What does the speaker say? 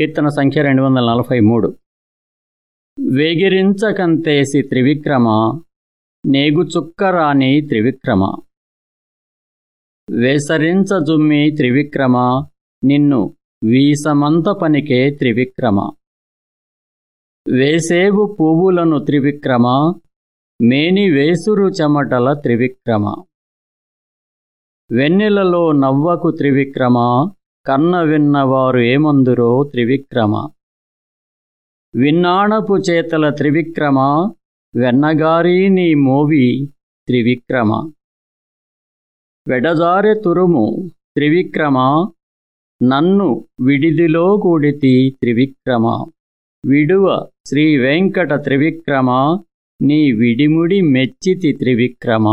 కీర్తన సంఖ్య రెండు వందల నలభై మూడు. వేగిరించకంతేసి త్రివిక్రమ నేగుచుక్కరాని త్రివిక్రమ. వేసరించజుమ్మి త్రివిక్రమ నిన్ను వీసమంత పనికే త్రివిక్రమ. వేసేవు పువ్వులను త్రివిక్రమ మేని వేసురు చెమటల త్రివిక్రమ. వెన్నెలలో నవ్వకు త్రివిక్రమ కన్న విన్నవారు ఏమందురో త్రివిక్రమ. విన్నాణపు చేతల త్రివిక్రమ వెన్నగారి నీ మోవి త్రివిక్రమ. వెడజారె తురుము త్రివిక్రమ నన్ను విడిదిలో కూడితి త్రివిక్రమ. విడువ శ్రీ వెంకట త్రివిక్రమ నీ విడిముడి మెచ్చితి త్రివిక్రమ.